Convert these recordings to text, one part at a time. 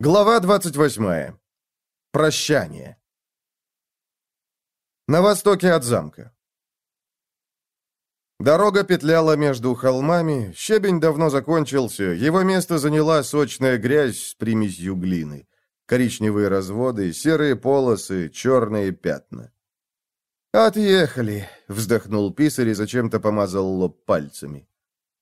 Глава 28. Прощание. На востоке от замка. Дорога петляла между холмами, щебень давно закончился, его место заняла сочная грязь с примесью глины. Коричневые разводы, серые полосы, черные пятна. «Отъехали», — вздохнул писарь и зачем-то помазал лоб пальцами.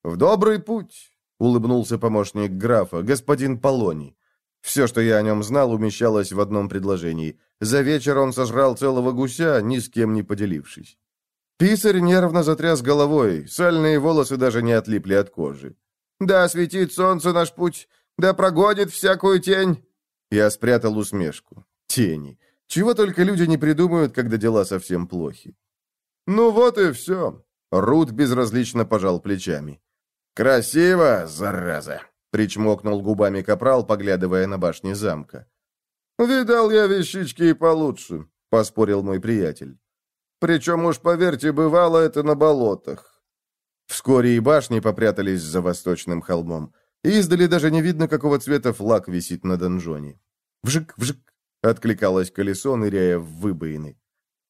«В добрый путь», — улыбнулся помощник графа, господин Полоний. Все, что я о нем знал, умещалось в одном предложении. За вечер он сожрал целого гуся, ни с кем не поделившись. Писарь нервно затряс головой, сальные волосы даже не отлипли от кожи. «Да светит солнце наш путь, да прогонит всякую тень!» Я спрятал усмешку. Тени. Чего только люди не придумают, когда дела совсем плохи. «Ну вот и все!» Рут безразлично пожал плечами. «Красиво, зараза!» Причмокнул губами капрал, поглядывая на башни замка. «Видал я вещички и получше», — поспорил мой приятель. «Причем уж, поверьте, бывало это на болотах». Вскоре и башни попрятались за восточным холмом. Издали даже не видно, какого цвета флаг висит на донжоне. «Вжик, вжик!» — откликалось колесо, ныряя в выбоины.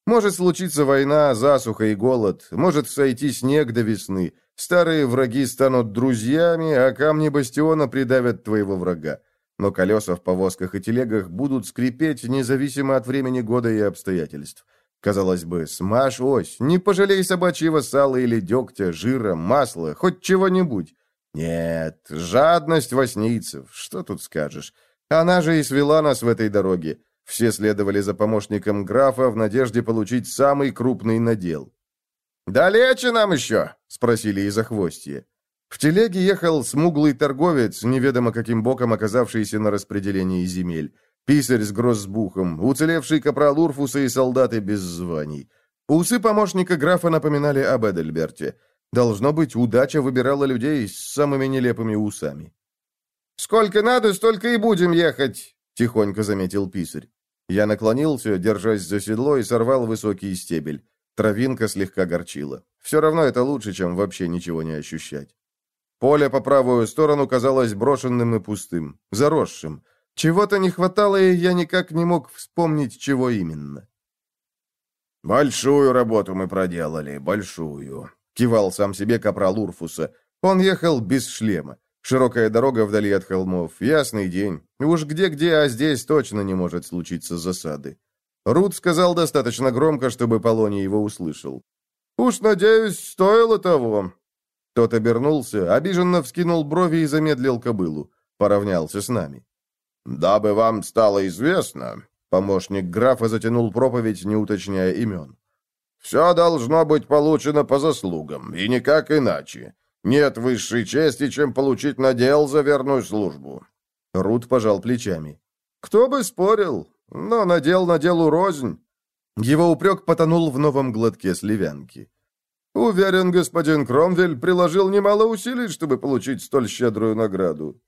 «Может случиться война, засуха и голод, может сойти снег до весны, Старые враги станут друзьями, а камни бастиона придавят твоего врага. Но колеса в повозках и телегах будут скрипеть независимо от времени года и обстоятельств. Казалось бы, смажь ось, не пожалей собачьего сала или дегтя, жира, масла, хоть чего-нибудь. Нет, жадность воснийцев, что тут скажешь. Она же и свела нас в этой дороге. Все следовали за помощником графа в надежде получить самый крупный надел. «Далече нам еще?» — спросили из охвостья. В телеге ехал смуглый торговец, неведомо каким боком оказавшийся на распределении земель. Писарь с грозбухом, уцелевший капрал Урфуса и солдаты без званий. Усы помощника графа напоминали об Эдельберте. Должно быть, удача выбирала людей с самыми нелепыми усами. «Сколько надо, столько и будем ехать», — тихонько заметил писарь. Я наклонился, держась за седло, и сорвал высокий стебель. Травинка слегка горчила. Все равно это лучше, чем вообще ничего не ощущать. Поле по правую сторону казалось брошенным и пустым, заросшим. Чего-то не хватало, и я никак не мог вспомнить, чего именно. «Большую работу мы проделали, большую», — кивал сам себе капрал Урфуса. Он ехал без шлема. Широкая дорога вдали от холмов, ясный день. Уж где-где, а здесь точно не может случиться засады. Рут сказал достаточно громко, чтобы Полоний его услышал. «Уж, надеюсь, стоило того». Тот обернулся, обиженно вскинул брови и замедлил кобылу. Поравнялся с нами. «Дабы вам стало известно», — помощник графа затянул проповедь, не уточняя имен. «Все должно быть получено по заслугам, и никак иначе. Нет высшей чести, чем получить надел за верную службу». Рут пожал плечами. «Кто бы спорил? Но надел на делу рознь. Его упрек потонул в новом глотке сливянки. Уверен, господин Кромвель приложил немало усилий, чтобы получить столь щедрую награду.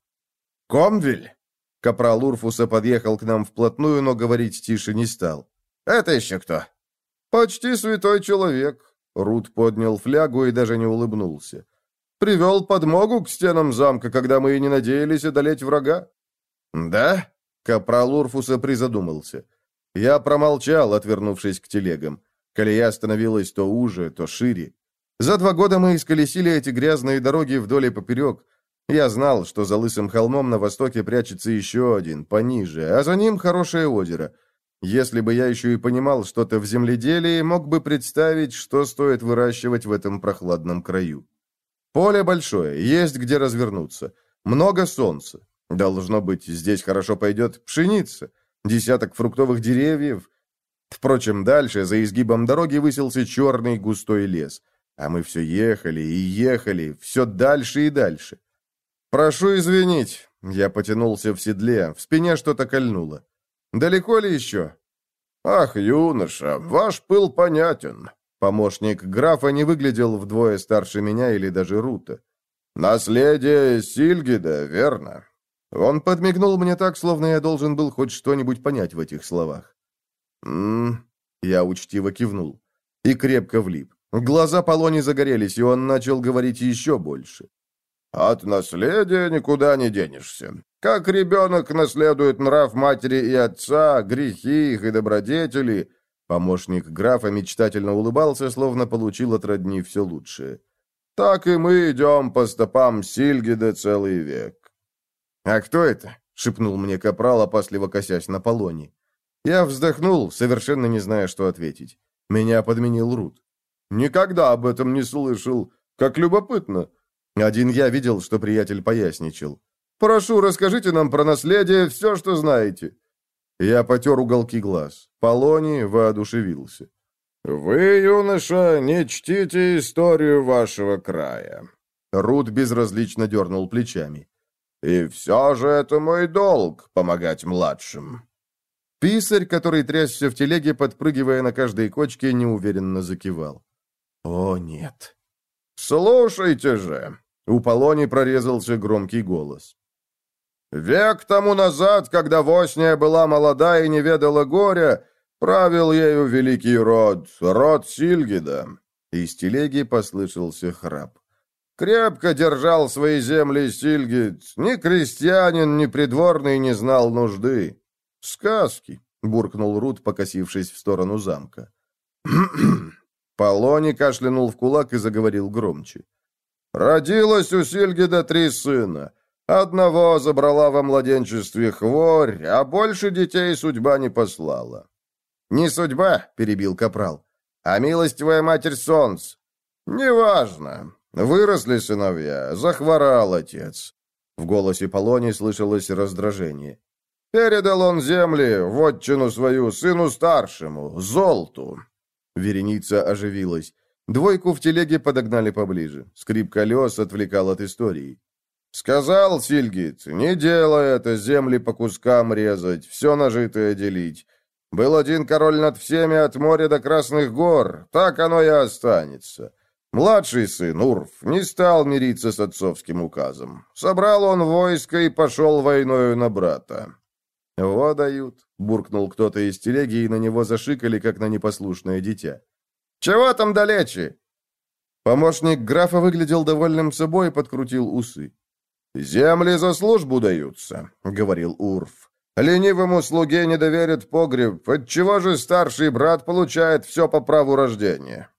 Комвель? Капрал Урфуса подъехал к нам вплотную, но говорить тише не стал. «Это еще кто?» «Почти святой человек». Рут поднял флягу и даже не улыбнулся. «Привел подмогу к стенам замка, когда мы и не надеялись одолеть врага». «Да?» Капрал Урфуса призадумался. Я промолчал, отвернувшись к телегам. Колея становилась то уже, то шире. За два года мы исколесили эти грязные дороги вдоль и поперек. Я знал, что за лысым холмом на востоке прячется еще один, пониже, а за ним хорошее озеро. Если бы я еще и понимал что-то в земледелии, мог бы представить, что стоит выращивать в этом прохладном краю. Поле большое, есть где развернуться. Много солнца. Должно быть, здесь хорошо пойдет пшеница, десяток фруктовых деревьев. Впрочем, дальше, за изгибом дороги, высился черный густой лес. А мы все ехали и ехали, все дальше и дальше. «Прошу извинить», — я потянулся в седле, в спине что-то кольнуло. «Далеко ли еще?» «Ах, юноша, ваш пыл понятен». Помощник графа не выглядел вдвое старше меня или даже Рута. «Наследие Сильгида, верно? Он подмигнул мне так, словно я должен был хоть что-нибудь понять в этих словах. «М-м-м», я учтиво кивнул. И крепко влип. Глаза Полони загорелись, и он начал говорить еще больше. «От наследия никуда не денешься. Как ребенок наследует нрав матери и отца, грехи их и добродетели, Помощник графа мечтательно улыбался, словно получил от родни все лучшее. «Так и мы идем по стопам Сильгида целый век». «А кто это?» — шепнул мне капрал, опасливо косясь на полоне. Я вздохнул, совершенно не зная, что ответить. Меня подменил Рут. «Никогда об этом не слышал. Как любопытно». Один я видел, что приятель поясничал. «Прошу, расскажите нам про наследие все, что знаете». Я потер уголки глаз. Полоний воодушевился. «Вы, юноша, не чтите историю вашего края». Рут безразлично дернул плечами. «И все же это мой долг — помогать младшим». Писарь, который трясся в телеге, подпрыгивая на каждой кочке, неуверенно закивал. «О, нет». «Слушайте же!» — у Полони прорезался громкий голос. Век тому назад, когда Восния была молода и не ведала горя, правил ею великий род, род Сильгида». Из телеги послышался храп. Крепко держал свои земли Сильгид. Ни крестьянин, ни придворный не знал нужды. «Сказки», — буркнул Рут, покосившись в сторону замка. Полони кашлянул в кулак и заговорил громче. «Родилось у Сильгида три сына. Одного забрала во младенчестве хворь, а больше детей судьба не послала. «Не судьба», — перебил Капрал, — «а милостивая матерь солнц». «Неважно. Выросли сыновья, захворал отец». В голосе Полони слышалось раздражение. «Передал он земли, вотчину свою, сыну старшему, Золту». Вереница оживилась. Двойку в телеге подогнали поближе. Скрип колес отвлекал от истории. «Сказал Сильгит, не делай это, земли по кускам резать, все нажитое делить. Был один король над всеми от моря до Красных гор, так оно и останется. Младший сын, Урф, не стал мириться с отцовским указом. Собрал он войско и пошел войною на брата». «Во дают», — буркнул кто-то из телеги, и на него зашикали, как на непослушное дитя. «Чего там далече?» Помощник графа выглядел довольным собой и подкрутил усы. «Земли за службу даются», — говорил Урф. «Ленивому слуге не доверят погреб, отчего же старший брат получает все по праву рождения?»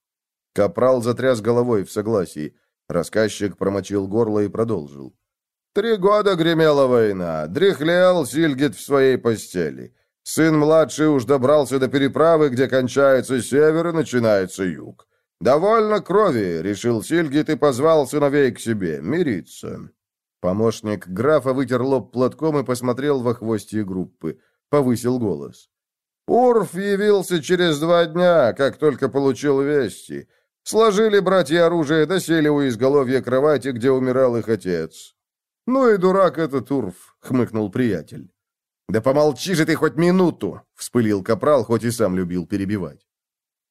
Капрал затряс головой в согласии. Рассказчик промочил горло и продолжил. «Три года гремела война, дряхлел Сильгит в своей постели. Сын младший уж добрался до переправы, где кончается север и начинается юг. «Довольно крови», — решил Сильгит и позвал сыновей к себе, мириться. Помощник графа вытер лоб платком и посмотрел во хвосте группы. Повысил голос. «Урф явился через два дня, как только получил вести. Сложили братья оружие, досели у изголовья кровати, где умирал их отец». «Ну и дурак этот Урф», — хмыкнул приятель. «Да помолчи же ты хоть минуту!» — вспылил капрал, хоть и сам любил перебивать.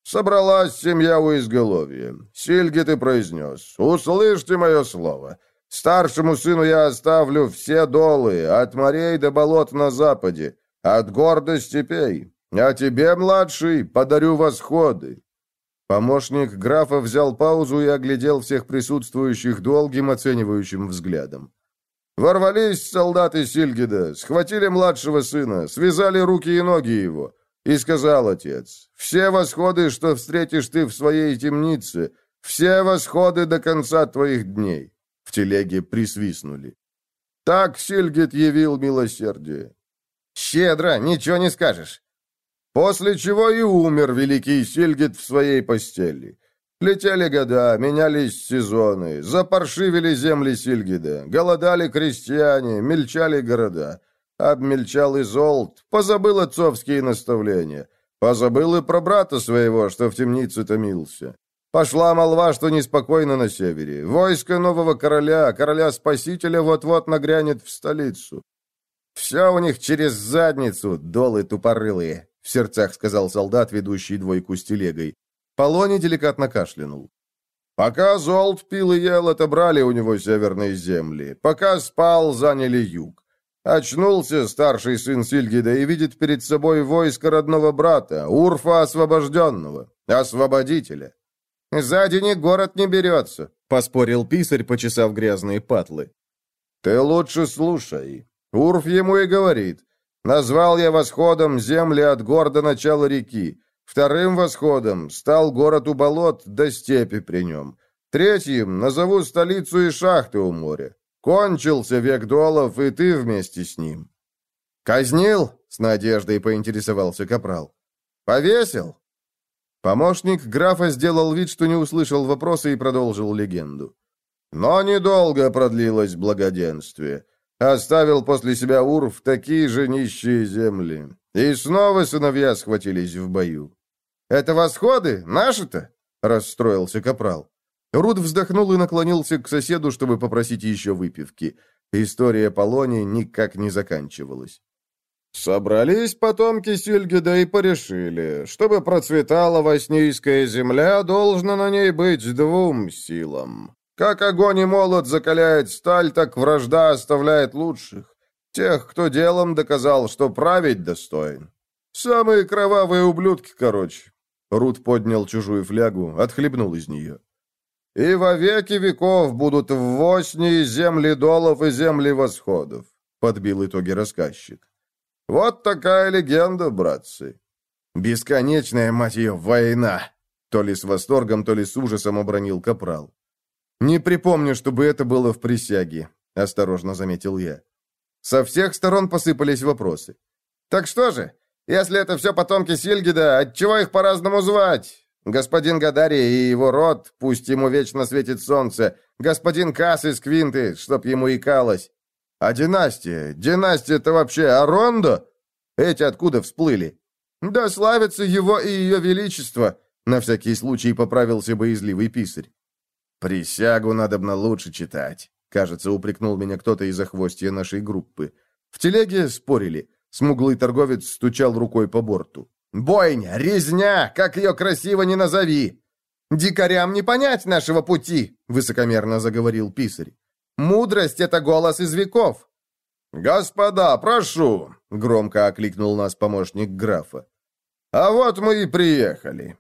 «Собралась семья у изголовья. Сильги ты произнес. Услышьте мое слово. Старшему сыну я оставлю все долы, от морей до болот на западе, от гор до степей. А тебе, младший, подарю восходы». Помощник графа взял паузу и оглядел всех присутствующих долгим оценивающим взглядом. Ворвались солдаты Сильгида, схватили младшего сына, связали руки и ноги его. И сказал отец, «Все восходы, что встретишь ты в своей темнице, все восходы до конца твоих дней. В телеге присвистнули. Так Сильгит явил милосердие. Щедро, ничего не скажешь. После чего и умер великий Сильгит в своей постели. Летели года, менялись сезоны, запаршивили земли Сильгида, голодали крестьяне, мельчали города. Обмельчал и золт, позабыл отцовские наставления, позабыл и про брата своего, что в темнице томился. Пошла молва, что неспокойно на севере. Войско нового короля, короля-спасителя, вот-вот нагрянет в столицу. «Все у них через задницу, долы тупорылые», — в сердцах сказал солдат, ведущий двойку с телегой. Полоний деликатно кашлянул. «Пока Золт пил и ел, отобрали у него северные земли. Пока спал, заняли юг. Очнулся старший сын Сильгида и видит перед собой войско родного брата, Урфа Освобожденного, Освободителя. «За день город не берется», — поспорил писарь, почесав грязные патлы. «Ты лучше слушай». Урф ему и говорит. Назвал я восходом земли от гор до начала реки. Вторым восходом стал город у болот до степи при нем. Третьим назову столицу и шахты у моря. Кончился век долов, и ты вместе с ним. «Казнил?» — с надеждой поинтересовался Капрал. «Повесил?» Помощник графа сделал вид, что не услышал вопроса и продолжил легенду. Но недолго продлилось благоденствие. Оставил после себя Урф такие же нищие земли. И снова сыновья схватились в бою. «Это восходы? Наши-то?» — расстроился Капрал. Руд вздохнул и наклонился к соседу, чтобы попросить еще выпивки. История Полони никак не заканчивалась. Собрались потомки Сильгида и порешили, чтобы процветала Воснийская земля, должно на ней быть двум силам. Как огонь и молот закаляет сталь, так вражда оставляет лучших. Тех, кто делом доказал, что править достоин. Самые кровавые ублюдки, короче. Рут поднял чужую флягу, отхлебнул из нее. И во веки веков будут в Восни земли долов и земли восходов, подбил итоги рассказчик. Вот такая легенда, братцы. Бесконечная, мать ее, война! То ли с восторгом, то ли с ужасом обронил Капрал. «Не припомню, чтобы это было в присяге», — осторожно заметил я. Со всех сторон посыпались вопросы. «Так что же, если это все потомки Сильгида, отчего их по-разному звать? Господин Гадари и его род, пусть ему вечно светит солнце, господин Касс из Квинты, чтоб ему икалось, а династия? Династия-то вообще Арондо? Эти откуда всплыли? Да славится его и ее величество, на всякий случай поправился боязливый писарь. Присягу надобно лучше читать. Кажется, упрекнул меня кто-то из охвостья нашей группы. В телеге спорили. Смуглый торговец стучал рукой по борту. «Бойня! Резня! Как ее красиво не назови!» «Дикарям не понять нашего пути!» — высокомерно заговорил писарь. Мудрость — это голос из веков». «Господа, прошу!» — громко окликнул нас помощник графа. «А вот мы и приехали».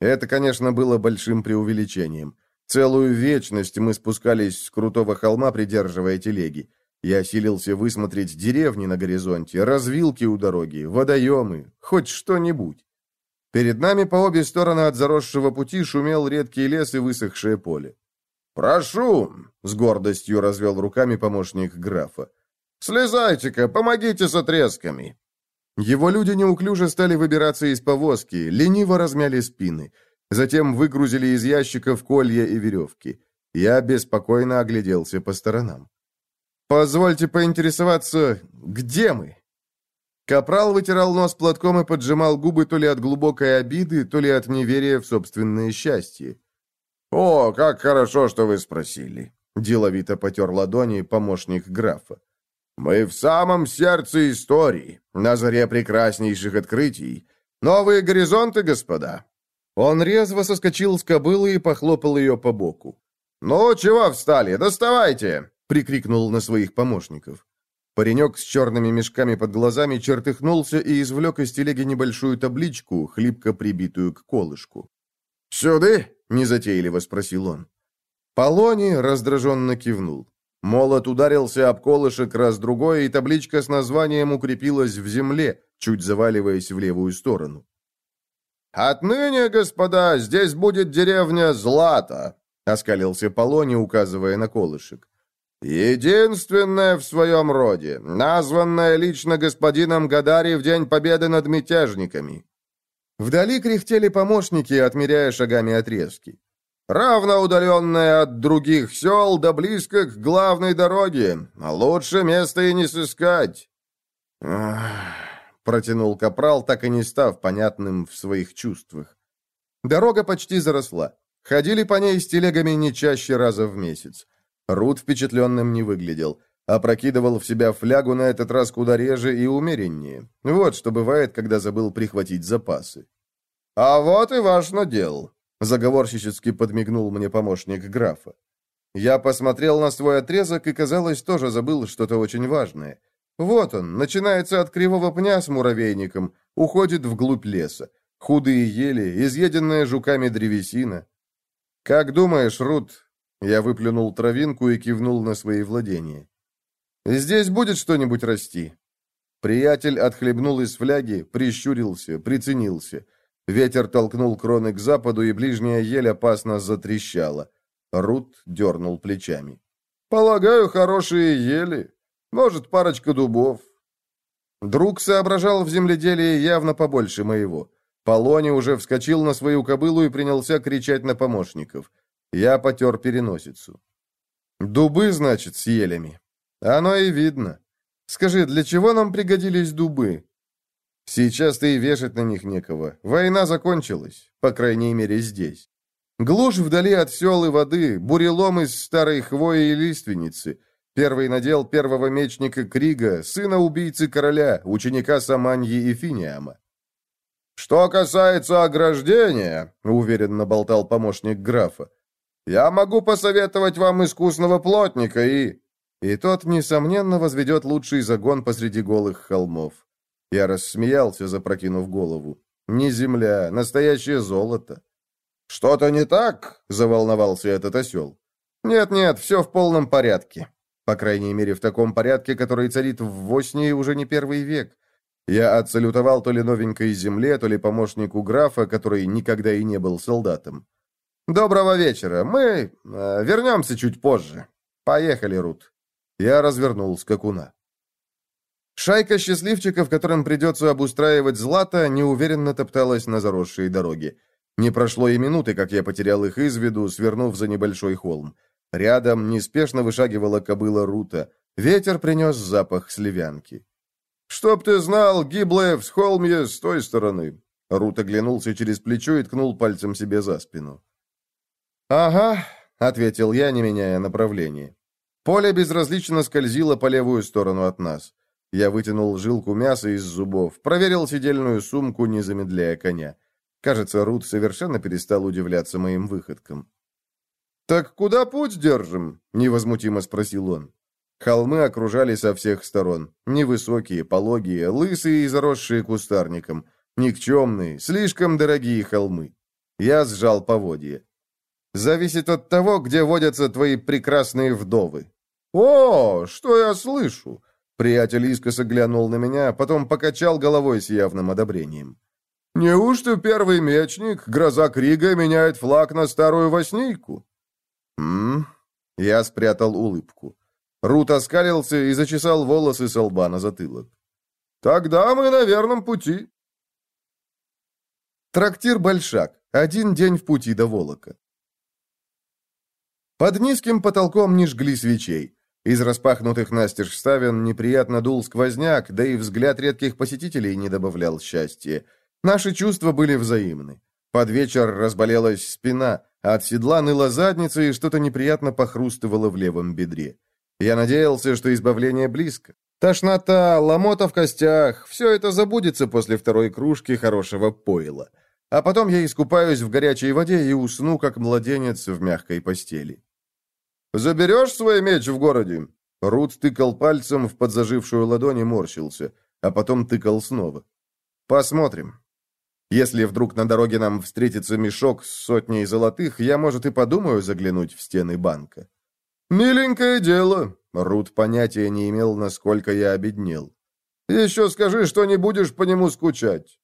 Это, конечно, было большим преувеличением. Целую вечность мы спускались с крутого холма, придерживая телеги. Я осилился высмотреть деревни на горизонте, развилки у дороги, водоемы, хоть что-нибудь. Перед нами по обе стороны от заросшего пути шумел редкий лес и высохшее поле. «Прошу!» — с гордостью развел руками помощник графа. «Слезайте-ка, помогите с отрезками!» Его люди неуклюже стали выбираться из повозки, лениво размяли спины. Затем выгрузили из ящиков колья и веревки. Я беспокойно огляделся по сторонам. «Позвольте поинтересоваться, где мы?» Капрал вытирал нос платком и поджимал губы то ли от глубокой обиды, то ли от неверия в собственное счастье. «О, как хорошо, что вы спросили!» — деловито потер ладони помощник графа. «Мы в самом сердце истории, на заре прекраснейших открытий. Новые горизонты, господа!» Он резво соскочил с кобылы и похлопал ее по боку. «Ну, чего встали? Доставайте!» — прикрикнул на своих помощников. Паренек с черными мешками под глазами чертыхнулся и извлек из телеги небольшую табличку, хлипко прибитую к колышку. «Сюды?» незатейливо спросил он. Полони раздраженно кивнул. Молот ударился об колышек раз-другой, и табличка с названием укрепилась в земле, чуть заваливаясь в левую сторону. «Отныне, господа, здесь будет деревня Злата», — оскалился Полони, указывая на колышек. «Единственная в своем роде, названная лично господином Гадари в День Победы над мятежниками. Вдали кряхтели помощники, отмеряя шагами отрезки. «Равно удаленная от других сел, да близко к главной дороге. А лучше места и не сыскать». Протянул Капрал, так и не став понятным в своих чувствах. Дорога почти заросла. Ходили по ней с телегами не чаще раза в месяц. Рут впечатленным не выглядел. Опрокидывал в себя флягу на этот раз куда реже и умереннее. Вот что бывает, когда забыл прихватить запасы. «А вот и ваш надел», — заговорщически подмигнул мне помощник графа. Я посмотрел на свой отрезок и, казалось, тоже забыл что-то очень важное. Вот он, начинается от кривого пня с муравейником, уходит вглубь леса. Худые ели, изъеденная жуками древесина. «Как думаешь, Рут?» Я выплюнул травинку и кивнул на свои владения. Здесь будет что-нибудь расти?» Приятель отхлебнул из фляги, прищурился, приценился. Ветер толкнул кроны к западу, и ближняя ель опасно затрещала. Рут дернул плечами. «Полагаю, хорошие ели. Может, парочка дубов». Друг соображал в земледелии явно побольше моего. Полони уже вскочил на свою кобылу и принялся кричать на помощников. Я потер переносицу. «Дубы, значит, с елями. Оно и видно. Скажи, для чего нам пригодились дубы?» «Сейчас-то и вешать на них некого. Война закончилась, по крайней мере, здесь. Глушь вдали от сел и воды, бурелом из старой хвои и лиственницы. Первый надел первого мечника Крига, сына убийцы короля, ученика Саманьи и Финиама. «Что касается ограждения», — уверенно болтал помощник графа, «я могу посоветовать вам искусного плотника и...» И тот, несомненно, возведет лучший загон посреди голых холмов. Я рассмеялся, запрокинув голову. «Не земля, настоящее золото». «Что-то не так?» — заволновался этот осел. «Нет-нет, все в полном порядке. По крайней мере, в таком порядке, который царит в Воснии уже не первый век. Я отсалютовал то ли новенькой земле, то ли помощнику графа, который никогда и не был солдатом. «Доброго вечера. Мы э, вернемся чуть позже. Поехали, Рут». Я развернул скакуна. Шайка счастливчиков, которым придется обустраивать злато, неуверенно топталась на заросшей дороге. Не прошло и минуты, как я потерял их из виду, свернув за небольшой холм. Рядом неспешно вышагивала кобыла Рута. Ветер принес запах сливянки. «Чтоб ты знал, гиблое в холмье с той стороны!» Рут оглянулся через плечо и ткнул пальцем себе за спину. «Ага», — ответил я, не меняя направления. Поле безразлично скользило по левую сторону от нас. Я вытянул жилку мяса из зубов, проверил сидельную сумку, не замедляя коня. Кажется, Рут совершенно перестал удивляться моим выходкам. «Так куда путь держим?» — невозмутимо спросил он. Холмы окружали со всех сторон. Невысокие, пологие, лысые и заросшие кустарником. Никчемные, слишком дорогие холмы. Я сжал поводье. «Зависит от того, где водятся твои прекрасные вдовы». «О, что я слышу!» Приятель искоса глянул на меня, потом покачал головой с явным одобрением. «Неужто первый мечник, гроза Крига, меняет флаг на старую восьмийку?» «М-м-м». Я спрятал улыбку. Рут оскалился и зачесал волосы со лба на затылок. «Тогда мы на верном пути». Трактир «Большак». Один день в пути до Волока. Под низким потолком не жгли свечей. Из распахнутых настежь ставен неприятно дул сквозняк, да и взгляд редких посетителей не добавлял счастья. Наши чувства были взаимны. Под вечер разболелась спина, а от седла ныла задница и что-то неприятно похрустывало в левом бедре. Я надеялся, что избавление близко. Тошнота, ломота в костях — все это забудется после второй кружки хорошего пойла. А потом я искупаюсь в горячей воде и усну, как младенец в мягкой постели. «Заберешь свой меч в городе?» Рут тыкал пальцем в подзажившую ладонь и морщился, а потом тыкал снова. «Посмотрим. Если вдруг на дороге нам встретится мешок с сотней золотых, я, может, и подумаю заглянуть в стены банка». «Миленькое дело!» Рут понятия не имел, насколько я обеднел. «Еще скажи, что не будешь по нему скучать!»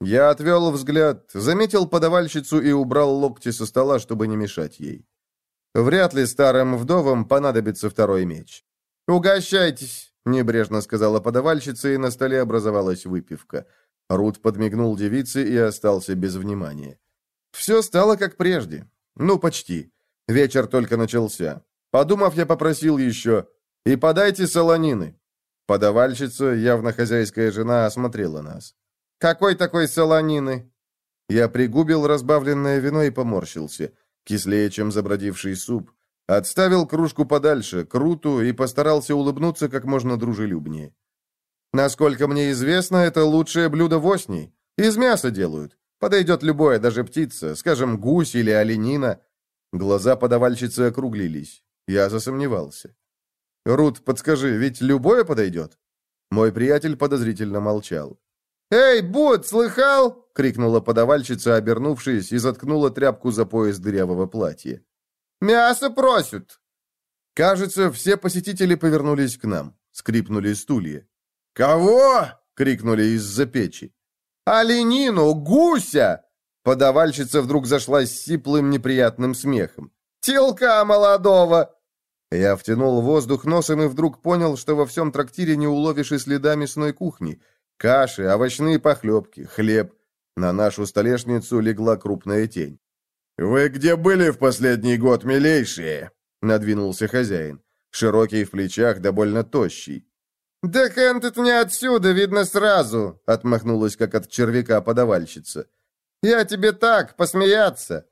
Я отвел взгляд, заметил подавальщицу и убрал локти со стола, чтобы не мешать ей. Вряд ли старым вдовам понадобится второй меч. «Угощайтесь!» — небрежно сказала подавальщица, и на столе образовалась выпивка. Рут подмигнул девице и остался без внимания. Все стало как прежде. Ну, почти. Вечер только начался. Подумав, я попросил еще «И подайте солонины». Подавальщица, явно хозяйская жена, осмотрела нас. «Какой такой солонины?» Я пригубил разбавленное вино и поморщился, кислее, чем забродивший суп. Отставил кружку подальше, круту, и постарался улыбнуться как можно дружелюбнее. Насколько мне известно, это лучшее блюдо в Оснии. Из мяса делают. Подойдет любое, даже птица, скажем, гусь или оленина. Глаза подавальщицы округлились. Я засомневался. «Рут, подскажи, ведь любое подойдет?» Мой приятель подозрительно молчал. «Эй, Бут, слыхал?» — крикнула подавальщица, обернувшись, и заткнула тряпку за пояс дырявого платья. «Мясо просят!» Кажется, все посетители повернулись к нам. Скрипнули стулья. «Кого?» — крикнули из-за печи. «Оленину! Гуся!» Подавальщица вдруг зашлась сиплым неприятным смехом. «Телка молодого!» Я втянул воздух носом и вдруг понял, что во всем трактире не уловишь и следа мясной кухни. Каши, овощные похлебки, хлеб. На нашу столешницу легла крупная тень. «Вы где были в последний год, милейшие?» — надвинулся хозяин. Широкий в плечах, довольно тощий. «Да Хэнд не отсюда, видно сразу», — отмахнулась, как от червяка подавальщица. «Я тебе так, посмеяться».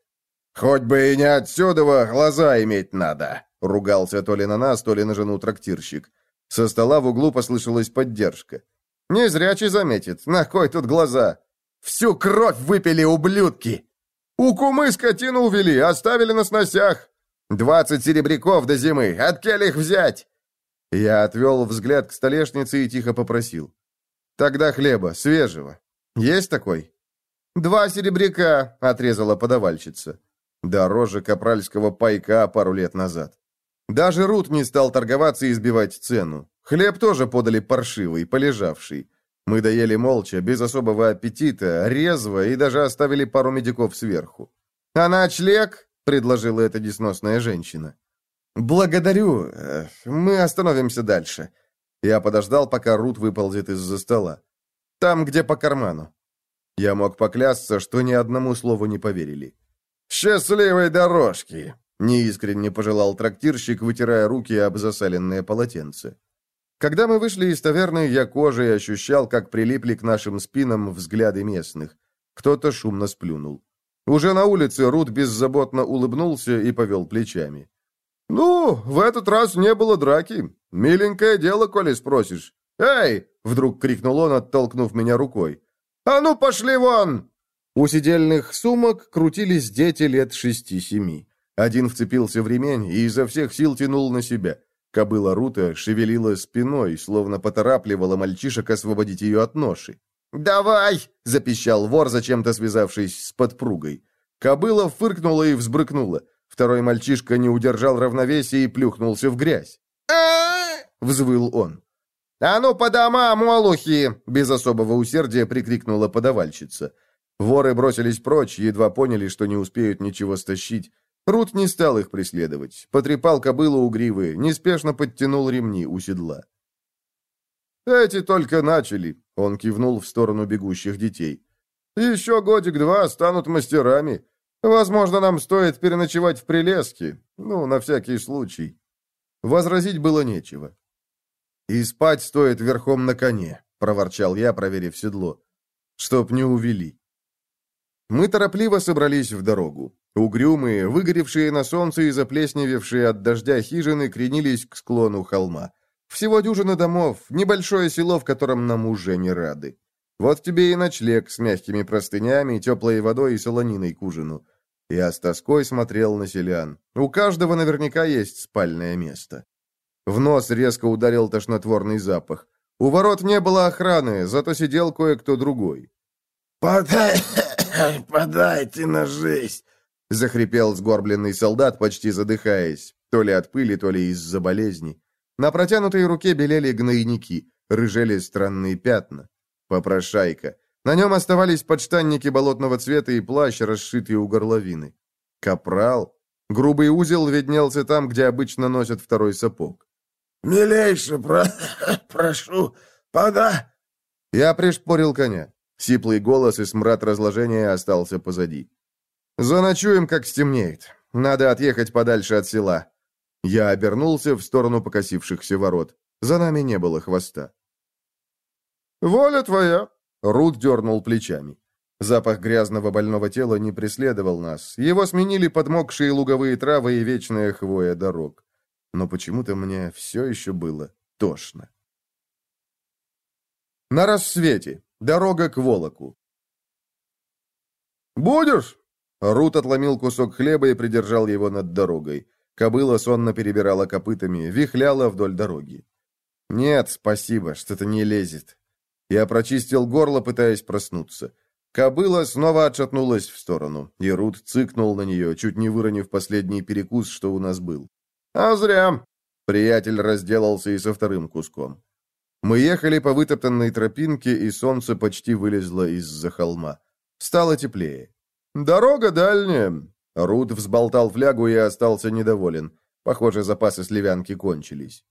«Хоть бы и не отсюда, глаза иметь надо», — ругался то ли на нас, то ли на жену трактирщик. Со стола в углу послышалась поддержка. «Не зрячий заметит, на кой тут глаза? Всю кровь выпили, ублюдки! У кумы скотину увели, оставили на сносях. Двадцать серебряков до зимы, от кель их взять?» Я отвел взгляд к столешнице и тихо попросил. «Тогда хлеба, свежего. Есть такой?» «Два серебряка», — отрезала подавальщица. Дороже капральского пайка пару лет назад. Даже Рут не стал торговаться и избивать цену. Хлеб тоже подали паршивый, полежавший. Мы доели молча, без особого аппетита, резво и даже оставили пару медиков сверху. «А ночлег?» — предложила эта несносная женщина. «Благодарю. Э, мы остановимся дальше». Я подождал, пока Рут выползет из-за стола. «Там, где по карману». Я мог поклясться, что ни одному слову не поверили. «Счастливой дорожки!» — неискренне пожелал трактирщик, вытирая руки об засаленное полотенце. Когда мы вышли из таверны, я кожей ощущал, как прилипли к нашим спинам взгляды местных. Кто-то шумно сплюнул. Уже на улице Рут беззаботно улыбнулся и повел плечами. «Ну, в этот раз не было драки. Миленькое дело, коли спросишь. Эй!» — вдруг крикнул он, оттолкнув меня рукой. «А ну, пошли вон!» У сидельных сумок крутились дети лет шести-семи. Один вцепился в ремень и изо всех сил тянул на себя. Кобыла Рута шевелила спиной, словно поторапливала мальчишек освободить ее от ноши. «Давай!» — запищал вор, зачем-то связавшись с подпругой. Кобыла фыркнула и взбрыкнула. Второй мальчишка не удержал равновесия и плюхнулся в грязь. взвыл он. «А ну, по домам, олухи!» — без особого усердия прикрикнула подавальщица. Воры бросились прочь, едва поняли, что не успеют ничего стащить. Рут не стал их преследовать. Потрепал кобылу у гривы, неспешно подтянул ремни у седла. «Эти только начали», — он кивнул в сторону бегущих детей. «Еще годик-два станут мастерами. Возможно, нам стоит переночевать в Прилеске. Ну, на всякий случай. Возразить было нечего. «И спать стоит верхом на коне», — проворчал я, проверив седло. «Чтоб не увели». Мы торопливо собрались в дорогу. Угрюмые, выгоревшие на солнце и заплесневевшие от дождя хижины кренились к склону холма. Всего дюжина домов, небольшое село, в котором нам уже не рады. Вот тебе и ночлег с мягкими простынями, теплой водой и солониной к ужину. Я с тоской смотрел на селян. У каждого наверняка есть спальное место. В нос резко ударил тошнотворный запах. У ворот не было охраны, зато сидел кое-кто другой. «Подай, подайте на жизнь!» — захрипел сгорбленный солдат, почти задыхаясь, то ли от пыли, то ли из-за болезни. На протянутой руке белели гнойники, рыжели странные пятна. Попрошайка. На нем оставались подштанники болотного цвета и плащ, расшитый у горловины. Капрал. Грубый узел виднелся там, где обычно носят второй сапог. «Милейше, про... прошу, пода...» Я пришпорил коня. Сиплый голос и смрад разложения остался позади. «Заночуем, как стемнеет. Надо отъехать подальше от села». Я обернулся в сторону покосившихся ворот. За нами не было хвоста. «Воля твоя!» Рут дернул плечами. Запах грязного больного тела не преследовал нас. Его сменили подмокшие луговые травы и вечная хвоя дорог. Но почему-то мне все еще было тошно. На рассвете. Дорога к Волоку. «Будешь?» Рут отломил кусок хлеба и придержал его над дорогой. Кобыла сонно перебирала копытами, вихляла вдоль дороги. «Нет, спасибо, что-то не лезет. Я прочистил горло, пытаясь проснуться. Кобыла снова отшатнулась в сторону, и Рут цыкнул на нее, чуть не выронив последний перекус, что у нас был. «А зря. Приятель разделался и со вторым куском. Мы ехали по вытоптанной тропинке, и солнце почти вылезло из-за холма. Стало теплее. «Дорога дальняя!» Рут взболтал флягу и остался недоволен. Похоже, запасы сливянки кончились.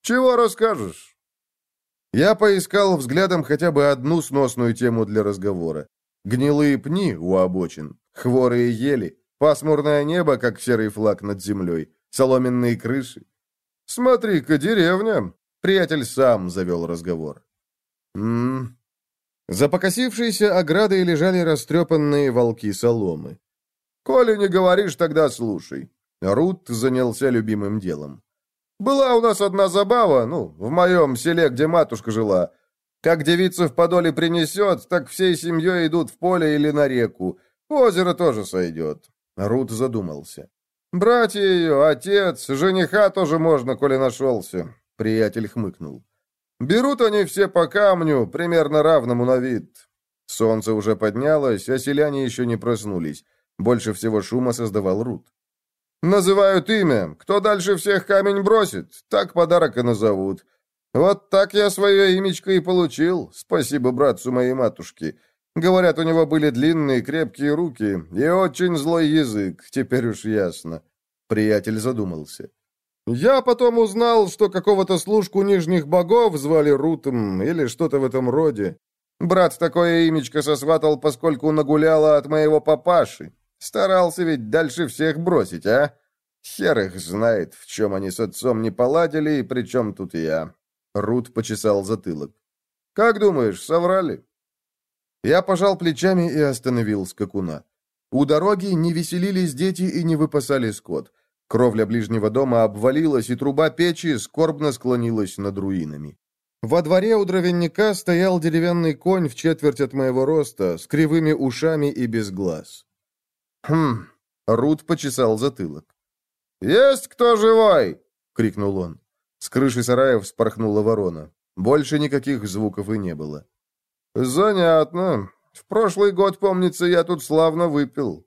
«Чего расскажешь?» Я поискал взглядом хотя бы одну сносную тему для разговора. Гнилые пни у обочин, хворые ели, пасмурное небо, как серый флаг над землей, соломенные крыши. «Смотри-ка, деревня!» Приятель сам завел разговор. «М -м За покосившейся оградой лежали растрепанные волки соломы. «Коли не говоришь, тогда слушай». Рут занялся любимым делом. «Была у нас одна забава, ну, в моем селе, где матушка жила. Как девица в подоле принесет, так всей семьей идут в поле или на реку. Озеро тоже сойдет». Рут задумался. «Братья ее, отец, жениха тоже можно, коли нашелся», — приятель хмыкнул. «Берут они все по камню, примерно равному на вид». Солнце уже поднялось, а селяне еще не проснулись. Больше всего шума создавал Рут. «Называют имя. Кто дальше всех камень бросит, так подарок и назовут. Вот так я свое имечко и получил. Спасибо братцу моей матушки. Говорят, у него были длинные крепкие руки и очень злой язык, теперь уж ясно. Приятель задумался. Я потом узнал, что какого-то служку нижних богов звали Рутом или что-то в этом роде. Брат такое имечко сосватал, поскольку нагуляла от моего папаши. Старался ведь дальше всех бросить, а? Хер их знает, в чем они с отцом не поладили, и при чем тут я. Рут почесал затылок. «Как думаешь, соврали?» Я пожал плечами и остановил скакуна. У дороги не веселились дети и не выпасали скот. Кровля ближнего дома обвалилась, и труба печи скорбно склонилась над руинами. Во дворе у дровяника стоял деревянный конь в четверть от моего роста, с кривыми ушами и без глаз. «Хм...» — Рут почесал затылок. «Есть кто живой?» — крикнул он. С крыши сарая вспорхнула ворона. Больше никаких звуков и не было. «Занятно. В прошлый год, помнится, я тут славно выпил».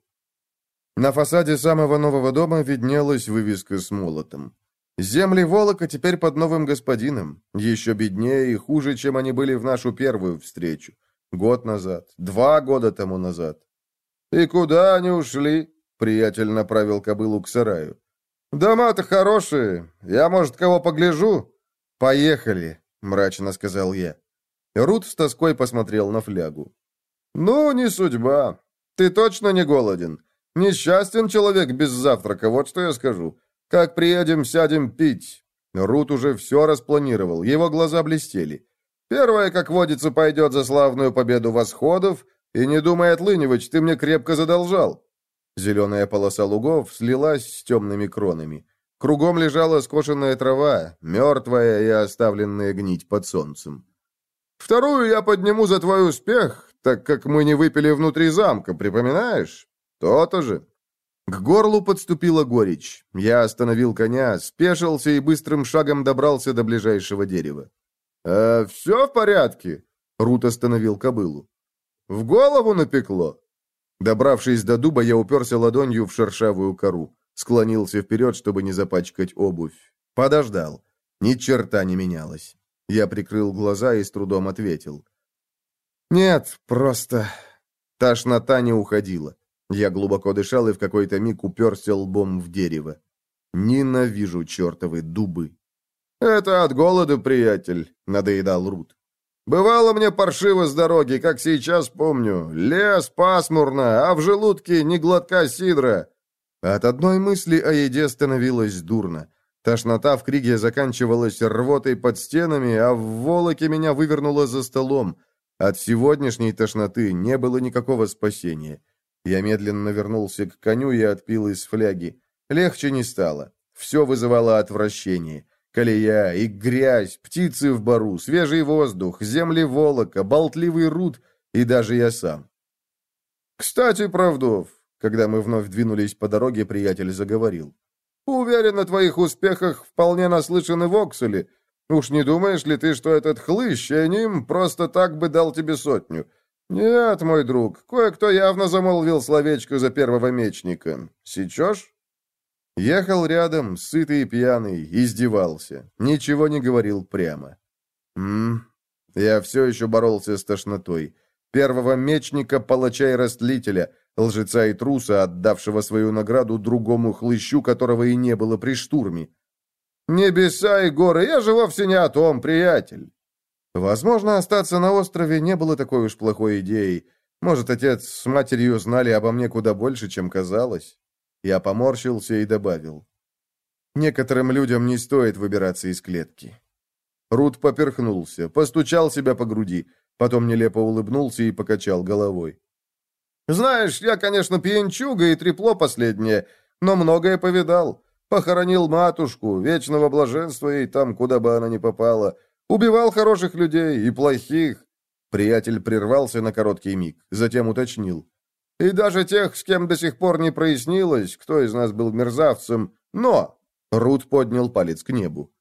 На фасаде самого нового дома виднелась вывеска с молотом. Земли Волока теперь под новым господином. Еще беднее и хуже, чем они были в нашу первую встречу. Год назад, два года тому назад. «И куда они ушли?» — приятель направил кобылу к сараю. «Дома-то хорошие. Я, может, кого погляжу?» «Поехали», — мрачно сказал я. Рут с тоской посмотрел на флягу. «Ну, не судьба. Ты точно не голоден? Несчастен человек без завтрака, вот что я скажу. Как приедем, сядем пить». Рут уже все распланировал, его глаза блестели. «Первое, как водится, пойдет за славную победу восходов, и не думай отлынивать, ты мне крепко задолжал». Зеленая полоса лугов слилась с темными кронами. Кругом лежала скошенная трава, мертвая и оставленная гнить под солнцем. Вторую я подниму за твой успех, так как мы не выпили внутри замка, припоминаешь? То-то же». К горлу подступила горечь. Я остановил коня, спешился и быстрым шагом добрался до ближайшего дерева. «Э, «Все в порядке?» — Рут остановил кобылу. «В голову напекло?» Добравшись до дуба, я уперся ладонью в шершавую кору. Склонился вперед, чтобы не запачкать обувь. Подождал. Ни черта не менялось. Я прикрыл глаза и с трудом ответил. «Нет, просто...» Тошнота не уходила. Я глубоко дышал и в какой-то миг уперся лбом в дерево. Ненавижу чертовы дубы. «Это от голода, приятель», — надоедал Рут. «Бывало мне паршиво с дороги, как сейчас помню. Лес пасмурно, а в желудке ни глотка сидра». От одной мысли о еде становилось дурно. Тошнота в криге заканчивалась рвотой под стенами, а в волоке меня вывернуло за столом. От сегодняшней тошноты не было никакого спасения. Я медленно вернулся к коню и отпил из фляги. Легче не стало. Все вызывало отвращение. Колея и грязь, птицы в бару, свежий воздух, земли волока, болтливый руд и даже я сам. «Кстати, правдов», когда мы вновь двинулись по дороге, приятель заговорил. Уверен, о твоих успехах вполне наслышаны в Окселе. Уж не думаешь ли ты, что этот хлыщ, а ним просто так бы дал тебе сотню? Нет, мой друг, кое-кто явно замолвил словечко за первого мечника. Сечешь?» Ехал рядом, сытый и пьяный, издевался. Ничего не говорил прямо. Ммм, я все еще боролся с тошнотой. Первого мечника, палача и растлителя, лжеца и труса, отдавшего свою награду другому хлыщу, которого и не было при штурме. «Небеса и горы, я же вовсе не о том, приятель!» Возможно, остаться на острове не было такой уж плохой идеей. Может, отец с матерью знали обо мне куда больше, чем казалось. Я поморщился и добавил. Некоторым людям не стоит выбираться из клетки. Рут поперхнулся, постучал себя по груди, потом нелепо улыбнулся и покачал головой. «Знаешь, я, конечно, пьянчуга и трепло последнее, но многое повидал. Похоронил матушку, вечного блаженства и там, куда бы она ни попала. Убивал хороших людей и плохих. Приятель прервался на короткий миг, затем уточнил. И даже тех, с кем до сих пор не прояснилось, кто из нас был мерзавцем, но...» Рут поднял палец к небу.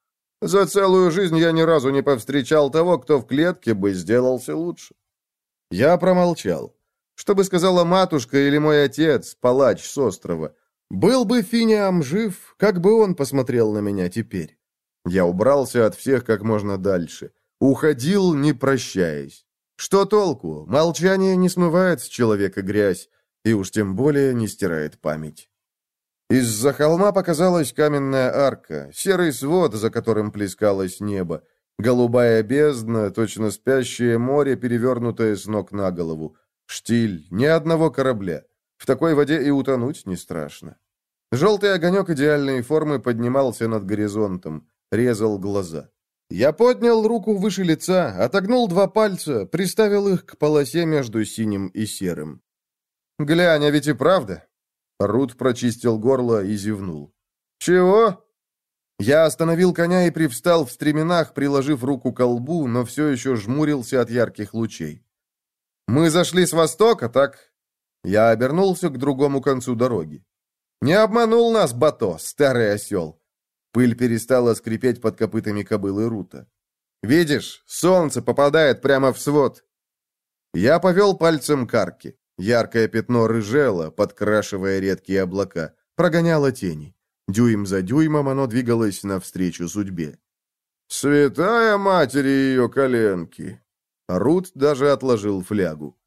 «За целую жизнь я ни разу не повстречал того, кто в клетке бы сделался лучше». Я промолчал. Что бы сказала матушка или мой отец, палач с острова? Был бы Финиам жив, как бы он посмотрел на меня теперь? Я убрался от всех как можно дальше. Уходил, не прощаясь. Что толку? Молчание не смывает с человека грязь, и уж тем более не стирает память. Из-за холма показалась каменная арка, серый свод, за которым плескалось небо, голубая бездна, точно спящее море, перевернутое с ног на голову, штиль, ни одного корабля. В такой воде и утонуть не страшно. Желтый огонек идеальной формы поднимался над горизонтом, резал глаза. Я поднял руку выше лица, отогнул два пальца, приставил их к полосе между синим и серым. «Глянь, а ведь и правда!» Рут прочистил горло и зевнул. «Чего?» Я остановил коня и привстал в стременах, приложив руку к колбу, но все еще жмурился от ярких лучей. «Мы зашли с востока, так?» Я обернулся к другому концу дороги. «Не обманул нас Бато, старый осел. Пыль перестала скрипеть под копытами кобылы Рута. «Видишь, солнце попадает прямо в свод!» Я повел пальцем карки. Яркое пятно рыжело, подкрашивая редкие облака, прогоняло тени. Дюйм за дюймом оно двигалось навстречу судьбе. «Святая матери ее коленки!» Рут даже отложил флягу.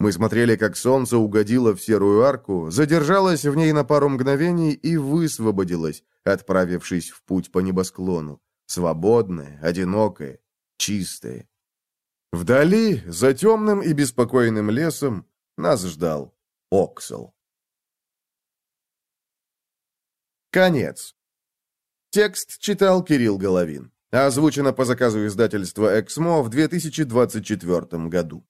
Мы смотрели, как солнце угодило в серую арку, задержалось в ней на пару мгновений и высвободилось, отправившись в путь по небосклону. Свободное, одинокое, чистое. Вдали, за темным и беспокойным лесом, нас ждал Оксел. Конец. Текст читал Кирилл Головин. Озвучено по заказу издательства «Эксмо» в 2024 году.